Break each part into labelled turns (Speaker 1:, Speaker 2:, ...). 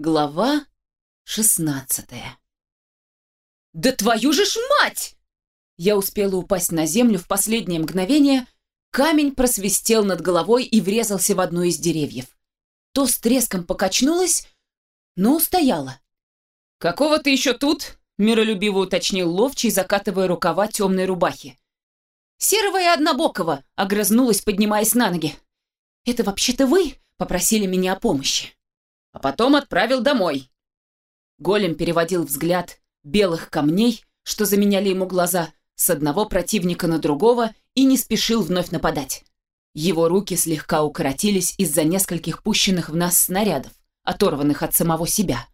Speaker 1: Глава шестнадцатая. «Да твою же ж мать!» Я успела упасть на землю в последнее мгновение, камень просвистел над головой и врезался в одно из деревьев. То с треском покачнулась, но устояла. «Какого ты еще тут?» — миролюбиво уточнил ловчий, закатывая рукава темной рубахи. «Серого и однобокого!» — огрызнулась, поднимаясь на ноги. «Это вообще-то вы попросили меня о помощи?» А потом отправил домой. Голем переводил взгляд белых камней, что заменяли ему глаза, с одного противника на другого и не спешил вновь нападать. Его руки слегка укоротились из-за нескольких пущенных в нас снарядов, оторванных от самого себя.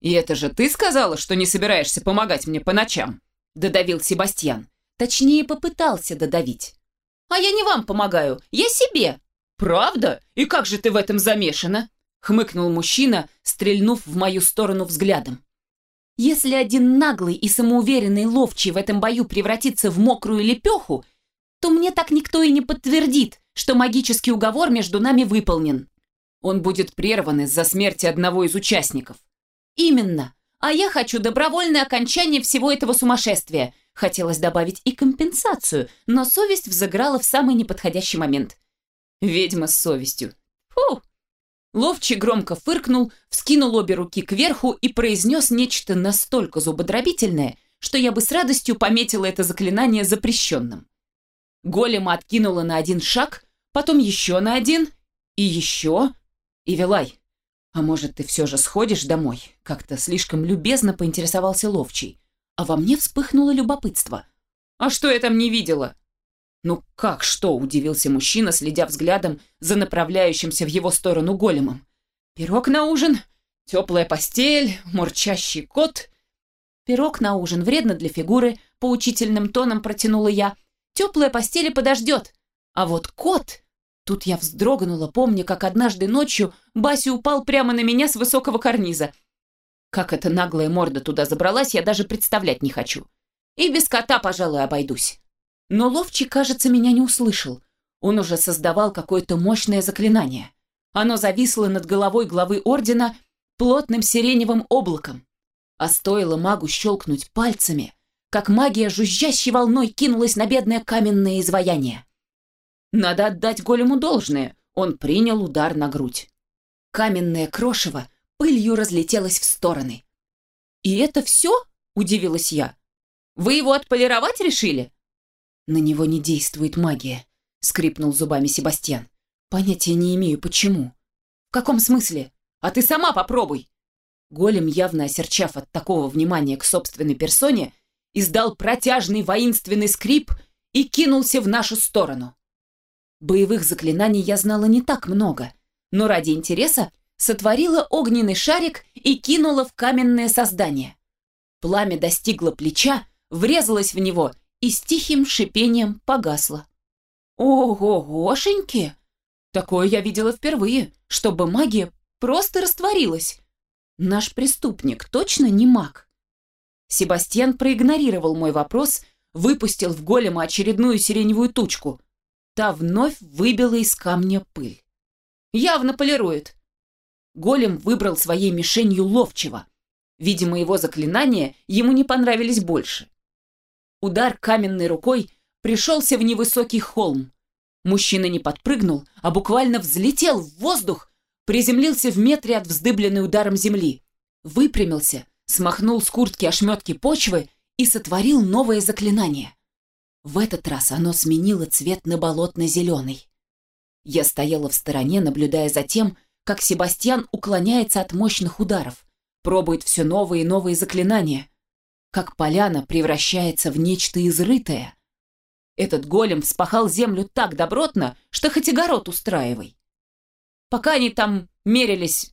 Speaker 1: «И это же ты сказала, что не собираешься помогать мне по ночам?» — додавил Себастьян. Точнее, попытался додавить. «А я не вам помогаю, я себе!» «Правда? И как же ты в этом замешана?» Хмыкнул мужчина, стрельнув в мою сторону взглядом. Если один наглый и самоуверенный ловчий в этом бою превратится в мокрую лепеху, то мне так никто и не подтвердит, что магический уговор между нами выполнен. Он будет прерван из-за смерти одного из участников. Именно. А я хочу добровольное окончание всего этого сумасшествия. Хотелось добавить и компенсацию, но совесть взыграла в самый неподходящий момент. Ведьма с совестью. Фу, Ловчий громко фыркнул, вскинул обе руки кверху и произнес нечто настолько зубодробительное, что я бы с радостью пометила это заклинание запрещенным. Голема откинула на один шаг, потом еще на один, и еще, и Вилай. А может, ты все же сходишь домой? Как-то слишком любезно поинтересовался Ловчий. А во мне вспыхнуло любопытство. А что я там не видела? «Ну как что?» – удивился мужчина, следя взглядом за направляющимся в его сторону големом. «Пирог на ужин, теплая постель, мурчащий кот». «Пирог на ужин вредно для фигуры», – поучительным тоном протянула я. «Теплая постель подождет. А вот кот...» Тут я вздрогнула, помня, как однажды ночью Бася упал прямо на меня с высокого карниза. Как эта наглая морда туда забралась, я даже представлять не хочу. И без кота, пожалуй, обойдусь. Но Ловчий, кажется, меня не услышал. Он уже создавал какое-то мощное заклинание. Оно зависло над головой главы Ордена плотным сиреневым облаком. А стоило магу щелкнуть пальцами, как магия жужжащей волной кинулась на бедное каменное изваяние. Надо отдать голему должное, он принял удар на грудь. Каменное крошево пылью разлетелось в стороны. «И это все?» – удивилась я. «Вы его отполировать решили?» «На него не действует магия», — скрипнул зубами Себастьян. «Понятия не имею, почему». «В каком смысле? А ты сама попробуй!» Голем, явно осерчав от такого внимания к собственной персоне, издал протяжный воинственный скрип и кинулся в нашу сторону. Боевых заклинаний я знала не так много, но ради интереса сотворила огненный шарик и кинула в каменное создание. Пламя достигло плеча, врезалось в него и с тихим шипением погасла. «Ого-гошеньки! Такое я видела впервые, чтобы магия просто растворилась. Наш преступник точно не маг?» Себастьян проигнорировал мой вопрос, выпустил в голема очередную сиреневую тучку. Та вновь выбила из камня пыль. «Явно полирует!» Голем выбрал своей мишенью ловчего. Видимо, его заклинания ему не понравились больше. Удар каменной рукой пришелся в невысокий холм. Мужчина не подпрыгнул, а буквально взлетел в воздух, приземлился в метре от вздыбленной ударом земли, выпрямился, смахнул с куртки ошметки почвы и сотворил новое заклинание. В этот раз оно сменило цвет на болотно-зеленый. Я стояла в стороне, наблюдая за тем, как Себастьян уклоняется от мощных ударов, пробует все новые и новые заклинания, как поляна превращается в нечто изрытое. Этот голем вспахал землю так добротно, что хоть огород устраивай. Пока они там мерились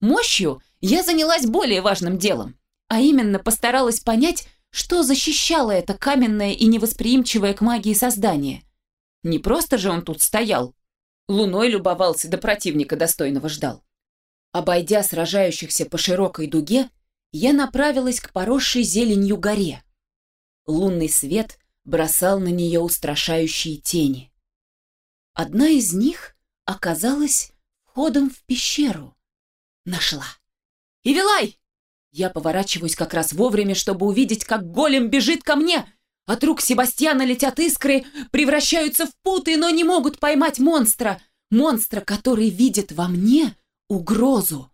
Speaker 1: мощью, я занялась более важным делом, а именно постаралась понять, что защищало это каменное и невосприимчивое к магии создание. Не просто же он тут стоял, луной любовался до противника достойного ждал. Обойдя сражающихся по широкой дуге, я направилась к поросшей зеленью горе. Лунный свет бросал на нее устрашающие тени. Одна из них оказалась входом в пещеру. Нашла. «Ивилай!» Я поворачиваюсь как раз вовремя, чтобы увидеть, как голем бежит ко мне. От рук Себастьяна летят искры, превращаются в путы, но не могут поймать монстра. Монстра, который видит во мне угрозу.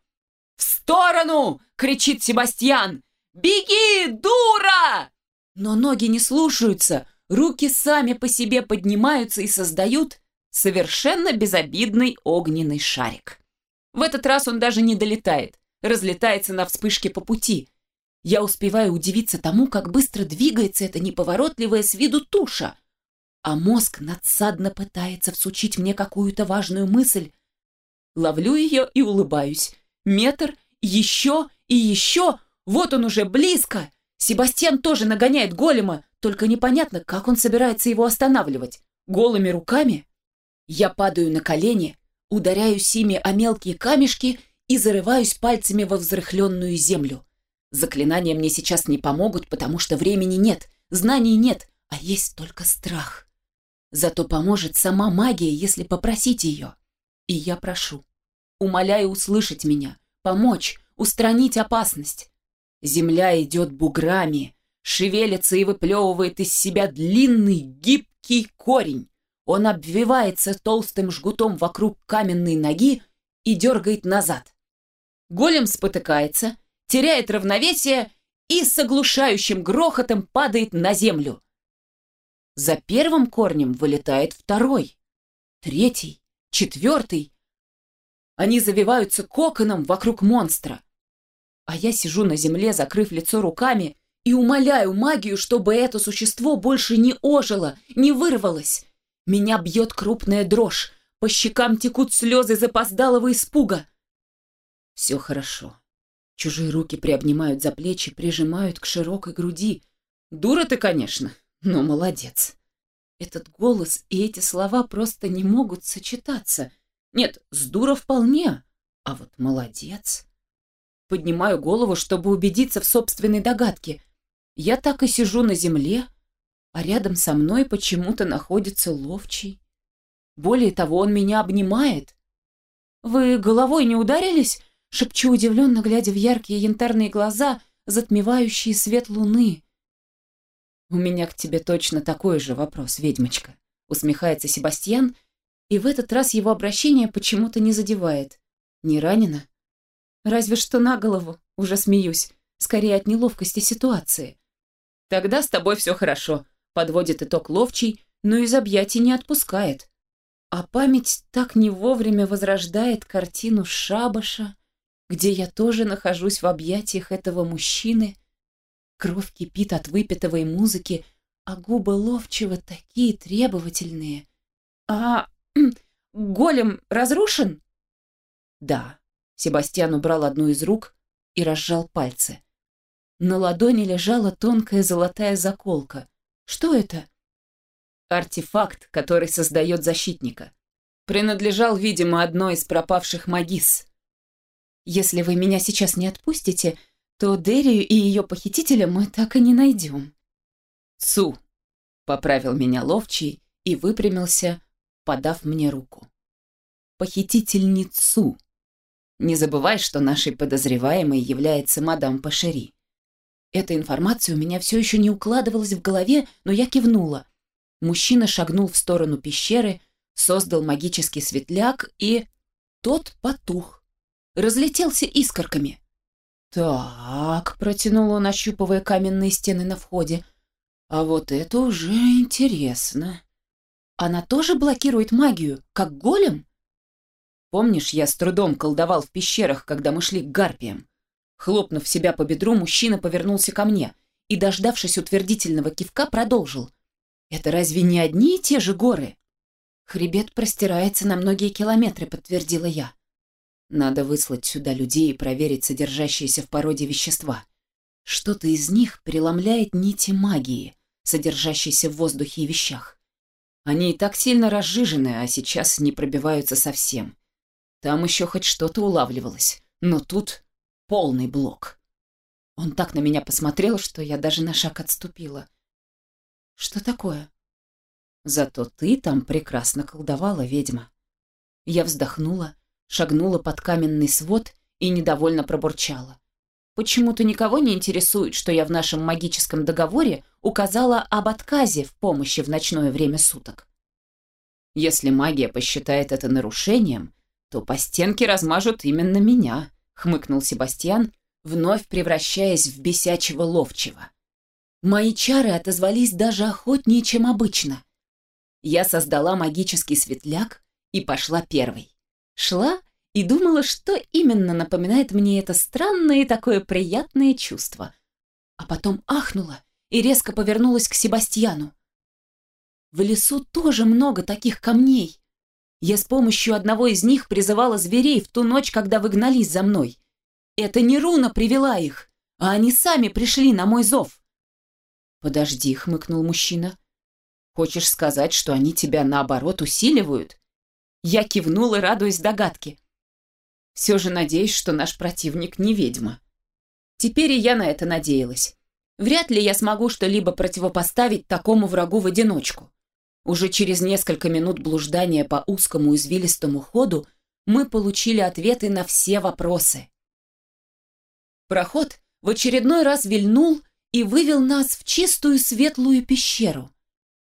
Speaker 1: «В сторону!» — кричит Себастьян. «Беги, дура!» Но ноги не слушаются, руки сами по себе поднимаются и создают совершенно безобидный огненный шарик. В этот раз он даже не долетает, разлетается на вспышке по пути. Я успеваю удивиться тому, как быстро двигается эта неповоротливая с виду туша. А мозг надсадно пытается всучить мне какую-то важную мысль. Ловлю ее и улыбаюсь. Метр, еще и еще. Вот он уже близко. Себастьян тоже нагоняет голема, только непонятно, как он собирается его останавливать. Голыми руками? Я падаю на колени, ударяюсь ими о мелкие камешки и зарываюсь пальцами во взрыхленную землю. Заклинания мне сейчас не помогут, потому что времени нет, знаний нет, а есть только страх. Зато поможет сама магия, если попросить ее. И я прошу, умоляю услышать меня, помочь, устранить опасность. Земля идет буграми, шевелится и выплевывает из себя длинный гибкий корень. Он обвивается толстым жгутом вокруг каменной ноги и дергает назад. Голем спотыкается, теряет равновесие и с оглушающим грохотом падает на землю. За первым корнем вылетает второй, третий, четвертый. Они завиваются коконом вокруг монстра. А я сижу на земле, закрыв лицо руками, и умоляю магию, чтобы это существо больше не ожило, не вырвалось. Меня бьет крупная дрожь, по щекам текут слезы запоздалого испуга. Все хорошо. Чужие руки приобнимают за плечи, прижимают к широкой груди. Дура ты, конечно, но молодец. Этот голос и эти слова просто не могут сочетаться. Нет, с дура вполне, а вот молодец. Поднимаю голову, чтобы убедиться в собственной догадке. Я так и сижу на земле, а рядом со мной почему-то находится ловчий. Более того, он меня обнимает. «Вы головой не ударились?» Шепчу удивленно, глядя в яркие янтарные глаза, затмевающие свет луны. «У меня к тебе точно такой же вопрос, ведьмочка», — усмехается Себастьян, и в этот раз его обращение почему-то не задевает. «Не ранена?» «Разве что на голову», — уже смеюсь, скорее от неловкости ситуации. «Тогда с тобой все хорошо», — подводит итог ловчий, но из объятий не отпускает. А память так не вовремя возрождает картину шабаша, где я тоже нахожусь в объятиях этого мужчины. Кровь кипит от выпитого и музыки, а губы ловчего такие требовательные. А голем разрушен? Да. Себастьян убрал одну из рук и разжал пальцы. На ладони лежала тонкая золотая заколка. Что это? Артефакт, который создает защитника. Принадлежал, видимо, одной из пропавших магис. Если вы меня сейчас не отпустите, то Дерию и ее похитителя мы так и не найдем». «Цу!» — поправил меня ловчий и выпрямился, подав мне руку. «Похитительницу!» Не забывай, что нашей подозреваемой является мадам Пашери. Эта информация у меня все еще не укладывалась в голове, но я кивнула. Мужчина шагнул в сторону пещеры, создал магический светляк, и тот потух разлетелся искорками. «Так», — протянул он, ощупывая каменные стены на входе, «а вот это уже интересно. Она тоже блокирует магию, как голем?» «Помнишь, я с трудом колдовал в пещерах, когда мы шли к гарпиям?» Хлопнув себя по бедру, мужчина повернулся ко мне и, дождавшись утвердительного кивка, продолжил. «Это разве не одни и те же горы?» «Хребет простирается на многие километры», — подтвердила я. Надо выслать сюда людей и проверить содержащиеся в породе вещества. Что-то из них преломляет нити магии, содержащиеся в воздухе и вещах. Они и так сильно разжижены, а сейчас не пробиваются совсем. Там еще хоть что-то улавливалось, но тут полный блок. Он так на меня посмотрел, что я даже на шаг отступила. Что такое? Зато ты там прекрасно колдовала, ведьма. Я вздохнула, шагнула под каменный свод и недовольно пробурчала. Почему-то никого не интересует, что я в нашем магическом договоре указала об отказе в помощи в ночное время суток. Если магия посчитает это нарушением, то по стенке размажут именно меня, хмыкнул Себастьян, вновь превращаясь в бесячего ловчего. Мои чары отозвались даже охотнее, чем обычно. Я создала магический светляк и пошла первой. Шла и думала, что именно напоминает мне это странное и такое приятное чувство. А потом ахнула и резко повернулась к Себастьяну. В лесу тоже много таких камней. Я с помощью одного из них призывала зверей в ту ночь, когда вы гнались за мной. Это не руна привела их, а они сами пришли на мой зов. «Подожди», — хмыкнул мужчина. «Хочешь сказать, что они тебя, наоборот, усиливают?» Я кивнула, радуясь догадке. Все же надеюсь, что наш противник не ведьма. Теперь и я на это надеялась. Вряд ли я смогу что-либо противопоставить такому врагу в одиночку. Уже через несколько минут блуждания по узкому извилистому ходу мы получили ответы на все вопросы. Проход в очередной раз вильнул и вывел нас в чистую светлую пещеру.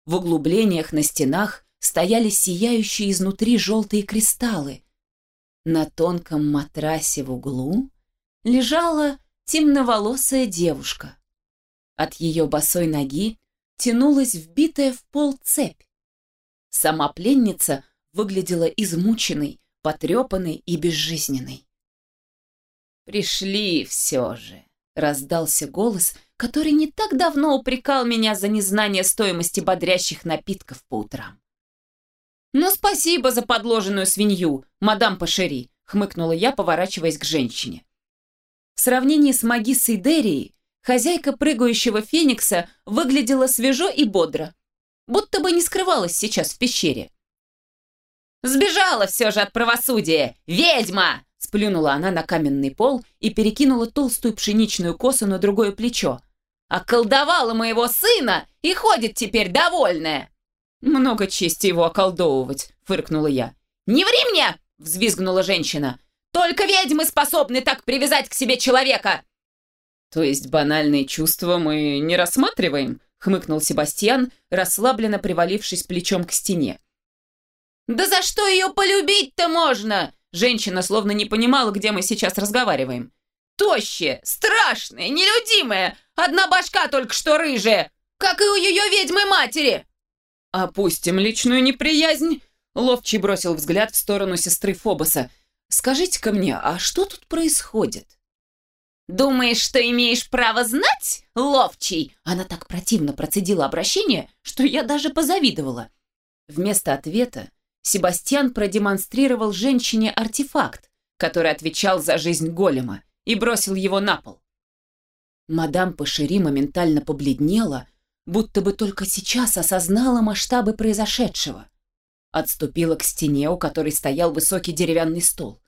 Speaker 1: В углублениях на стенах стояли сияющие изнутри желтые кристаллы. На тонком матрасе в углу лежала темноволосая девушка. От ее босой ноги тянулась вбитая в пол цепь. Сама пленница выглядела измученной, потрепанной и безжизненной. «Пришли все же», — раздался голос, который не так давно упрекал меня за незнание стоимости бодрящих напитков по утрам. «Ну, спасибо за подложенную свинью, мадам Пашери», — хмыкнула я, поворачиваясь к женщине. В сравнении с магиссой Деррией, хозяйка прыгающего феникса выглядела свежо и бодро, будто бы не скрывалась сейчас в пещере. «Сбежала все же от правосудия! Ведьма!» Сплюнула она на каменный пол и перекинула толстую пшеничную косу на другое плечо. «Околдовала моего сына и ходит теперь довольная!» «Много чести его околдовывать», — фыркнула я. «Не ври мне!» — взвизгнула женщина. «Только ведьмы способны так привязать к себе человека!» «То есть банальные чувства мы не рассматриваем?» — хмыкнул Себастьян, расслабленно привалившись плечом к стене. «Да за что ее полюбить-то можно?» Женщина словно не понимала, где мы сейчас разговариваем. «Тощая, страшная, нелюдимая! Одна башка только что рыжая, как и у ее ведьмы-матери!» «Опустим личную неприязнь», — Ловчий бросил взгляд в сторону сестры Фобоса. «Скажите-ка мне, а что тут происходит?» «Думаешь, что имеешь право знать, Ловчий?» Она так противно процедила обращение, что я даже позавидовала. Вместо ответа Себастьян продемонстрировал женщине артефакт, который отвечал за жизнь голема, и бросил его на пол. Мадам Пашери моментально побледнела, будто бы только сейчас осознала масштабы произошедшего. Отступила к стене, у которой стоял высокий деревянный стол.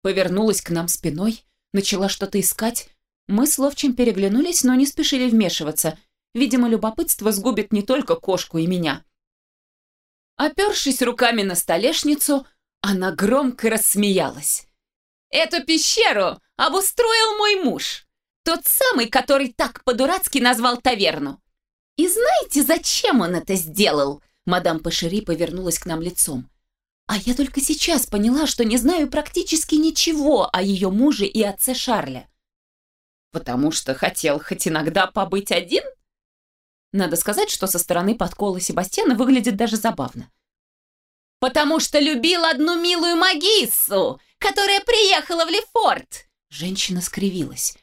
Speaker 1: Повернулась к нам спиной, начала что-то искать. Мы с Ловчим переглянулись, но не спешили вмешиваться. Видимо, любопытство сгубит не только кошку и меня. Опершись руками на столешницу, она громко рассмеялась. «Эту пещеру обустроил мой муж, тот самый, который так по-дурацки назвал таверну. И знаете, зачем он это сделал?» Мадам Пашери повернулась к нам лицом. А я только сейчас поняла, что не знаю практически ничего о ее муже и отце Шарля. Потому что хотел хоть иногда побыть один? Надо сказать, что со стороны подкола Себастьяна выглядит даже забавно. «Потому что любил одну милую магиссу, которая приехала в Лефорт!» Женщина скривилась.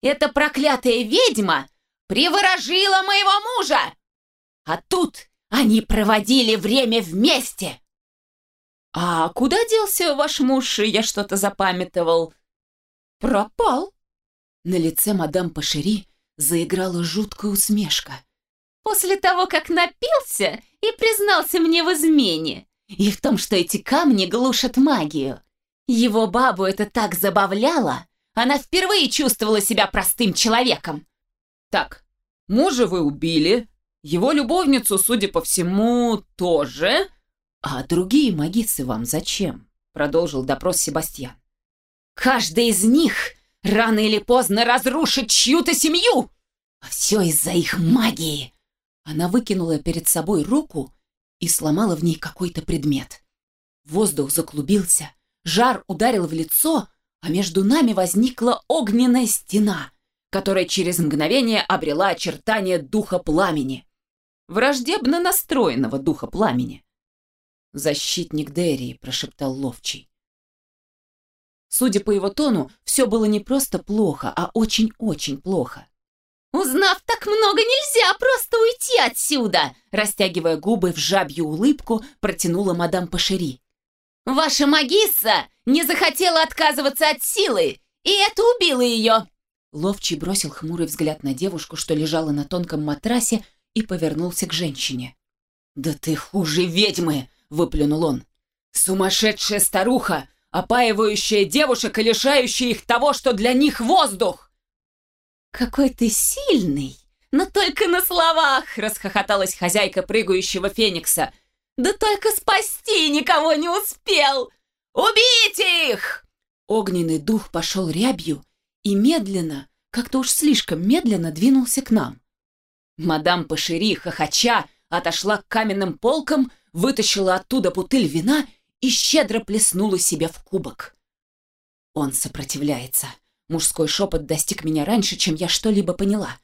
Speaker 1: «Эта проклятая ведьма приворожила моего мужа! А тут они проводили время вместе!» «А куда делся ваш муж? Я что-то запамятовал». «Пропал!» На лице мадам Пашери заиграла жуткая усмешка. «После того, как напился и признался мне в измене, и в том, что эти камни глушат магию. Его бабу это так забавляло, она впервые чувствовала себя простым человеком. Так, мужа вы убили, его любовницу, судя по всему, тоже. А другие магицы вам зачем? Продолжил допрос Себастьян. Каждый из них рано или поздно разрушит чью-то семью, а все из-за их магии. Она выкинула перед собой руку и сломала в ней какой-то предмет. Воздух заклубился, жар ударил в лицо, а между нами возникла огненная стена, которая через мгновение обрела очертания духа пламени. Враждебно настроенного духа пламени. «Защитник Дерии», — прошептал Ловчий. Судя по его тону, все было не просто плохо, а очень-очень плохо.
Speaker 2: «Узнав так много, нельзя просто уйти отсюда!»
Speaker 1: Растягивая губы в жабью улыбку, протянула мадам Пашери.
Speaker 2: «Ваша магисса не захотела отказываться от силы, и это убило ее!»
Speaker 1: Ловчий бросил хмурый взгляд на девушку, что лежала на тонком матрасе, и повернулся к женщине. «Да ты хуже ведьмы!» — выплюнул он. «Сумасшедшая старуха, опаивающая девушек и лишающая их того, что для них воздух!»
Speaker 2: «Какой ты сильный! Но только на словах!» — расхохоталась хозяйка прыгающего феникса. «Да только спасти никого не успел! Убейте их!»
Speaker 1: Огненный дух пошел рябью и медленно, как-то уж слишком медленно двинулся к нам. Мадам Пашери, хохоча, отошла к каменным полкам, вытащила оттуда бутыль вина и щедро плеснула себе в кубок. Он сопротивляется. Мужской шепот достиг меня раньше, чем я что-либо поняла.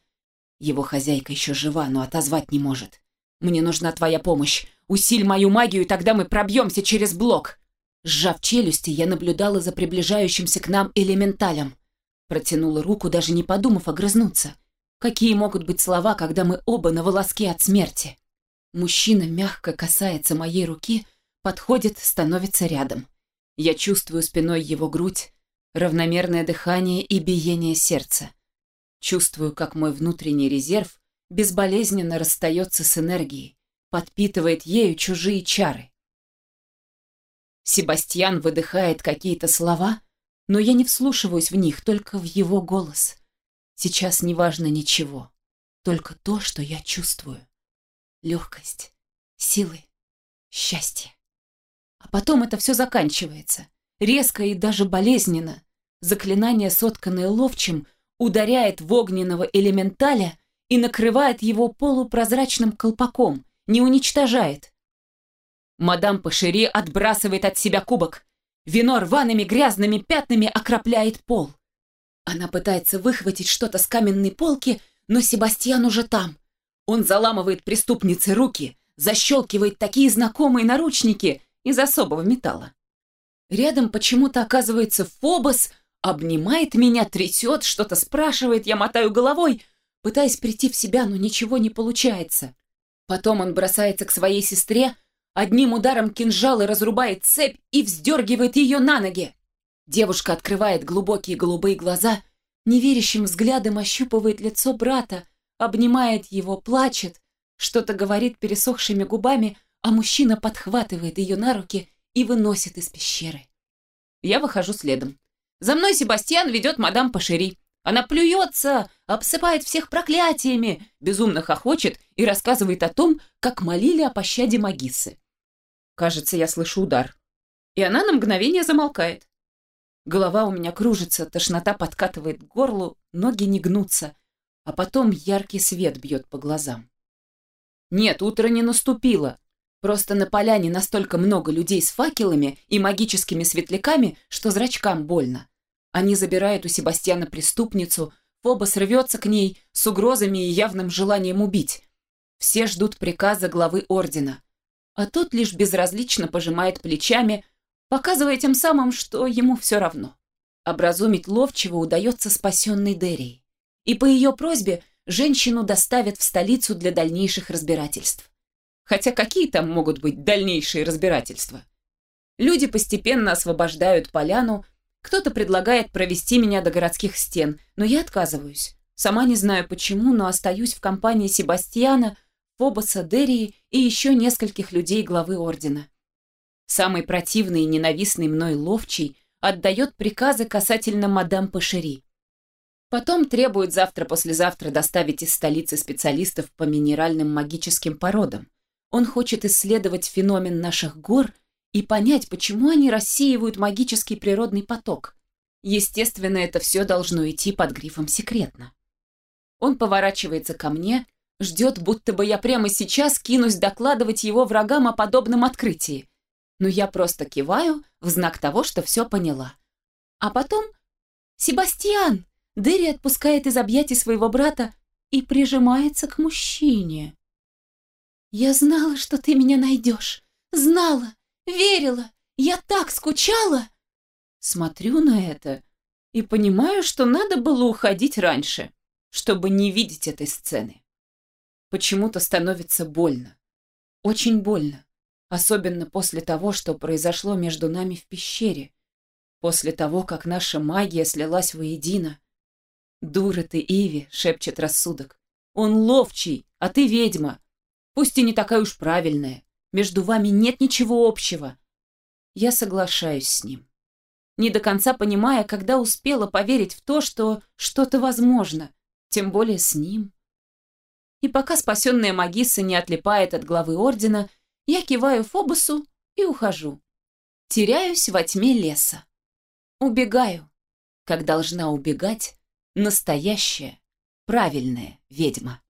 Speaker 1: Его хозяйка еще жива, но отозвать не может. Мне нужна твоя помощь. Усиль мою магию, и тогда мы пробьемся через блок. Сжав челюсти, я наблюдала за приближающимся к нам элементалем. Протянула руку, даже не подумав огрызнуться. Какие могут быть слова, когда мы оба на волоске от смерти? Мужчина мягко касается моей руки, подходит, становится рядом. Я чувствую спиной его грудь, равномерное дыхание и биение сердца. Чувствую, как мой внутренний резерв безболезненно расстается с энергией, подпитывает ею чужие чары. Себастьян выдыхает какие-то слова, но я не вслушиваюсь в них, только в его голос. Сейчас не важно ничего, только то, что я чувствую. Легкость, силы, счастье. А потом это все заканчивается, резко и даже болезненно, Заклинание, сотканное ловчим, ударяет в огненного элементаля и накрывает его полупрозрачным колпаком, не уничтожает. Мадам Пашери отбрасывает от себя кубок. Вино рваными грязными пятнами окропляет пол. Она пытается выхватить что-то с каменной полки, но Себастьян уже там. Он заламывает преступнице руки, защелкивает такие знакомые наручники из особого металла. Рядом почему-то оказывается Фобос, Обнимает меня, трясет, что-то спрашивает, я мотаю головой, пытаясь прийти в себя, но ничего не получается. Потом он бросается к своей сестре, одним ударом кинжала разрубает цепь и вздергивает ее на ноги. Девушка открывает глубокие голубые глаза, неверящим взглядом ощупывает лицо брата, обнимает его, плачет, что-то говорит пересохшими губами, а мужчина подхватывает ее на руки и выносит из пещеры. Я выхожу следом. За мной Себастьян ведет мадам Пашери. Она плюется, обсыпает всех проклятиями, безумно хохочет и рассказывает о том, как молили о пощаде магиссы. Кажется, я слышу удар. И она на мгновение замолкает. Голова у меня кружится, тошнота подкатывает к горлу, ноги не гнутся, а потом яркий свет бьет по глазам. Нет, утро не наступило. Просто на поляне настолько много людей с факелами и магическими светляками, что зрачкам больно. Они забирают у Себастьяна преступницу, Фобос рвется к ней с угрозами и явным желанием убить. Все ждут приказа главы ордена. А тот лишь безразлично пожимает плечами, показывая тем самым, что ему все равно. Образумить ловчего удается спасенной Деррией. И по ее просьбе женщину доставят в столицу для дальнейших разбирательств. Хотя какие там могут быть дальнейшие разбирательства? Люди постепенно освобождают поляну, кто-то предлагает провести меня до городских стен, но я отказываюсь. Сама не знаю почему, но остаюсь в компании Себастьяна, Фобоса, Дерии и еще нескольких людей главы ордена. Самый противный и ненавистный мной ловчий отдает приказы касательно мадам Пашери. Потом требует завтра-послезавтра доставить из столицы специалистов по минеральным магическим породам. Он хочет исследовать феномен наших гор и понять, почему они рассеивают магический природный поток. Естественно, это все должно идти под грифом «секретно». Он поворачивается ко мне, ждет, будто бы я прямо сейчас кинусь докладывать его врагам о подобном открытии. Но я просто киваю в знак того, что все поняла. А потом «Себастьян!» Дерри отпускает из объятий своего брата и прижимается к мужчине. «Я знала, что ты меня найдешь. Знала, верила. Я так скучала!» Смотрю на это и понимаю, что надо было уходить раньше, чтобы не видеть этой сцены. Почему-то становится больно. Очень больно. Особенно после того, что произошло между нами в пещере. После того, как наша магия слилась воедино. «Дура ты, Иви!» — шепчет рассудок. «Он ловчий, а ты ведьма. Пусть и не такая уж правильная. Между вами нет ничего общего». Я соглашаюсь с ним. Не до конца понимая, когда успела поверить в то, что что-то возможно, тем более с ним. И пока спасенная магисса не отлипает от главы ордена, я киваю Фобусу и ухожу. Теряюсь во тьме леса. Убегаю, как должна убегать настоящая, правильная ведьма.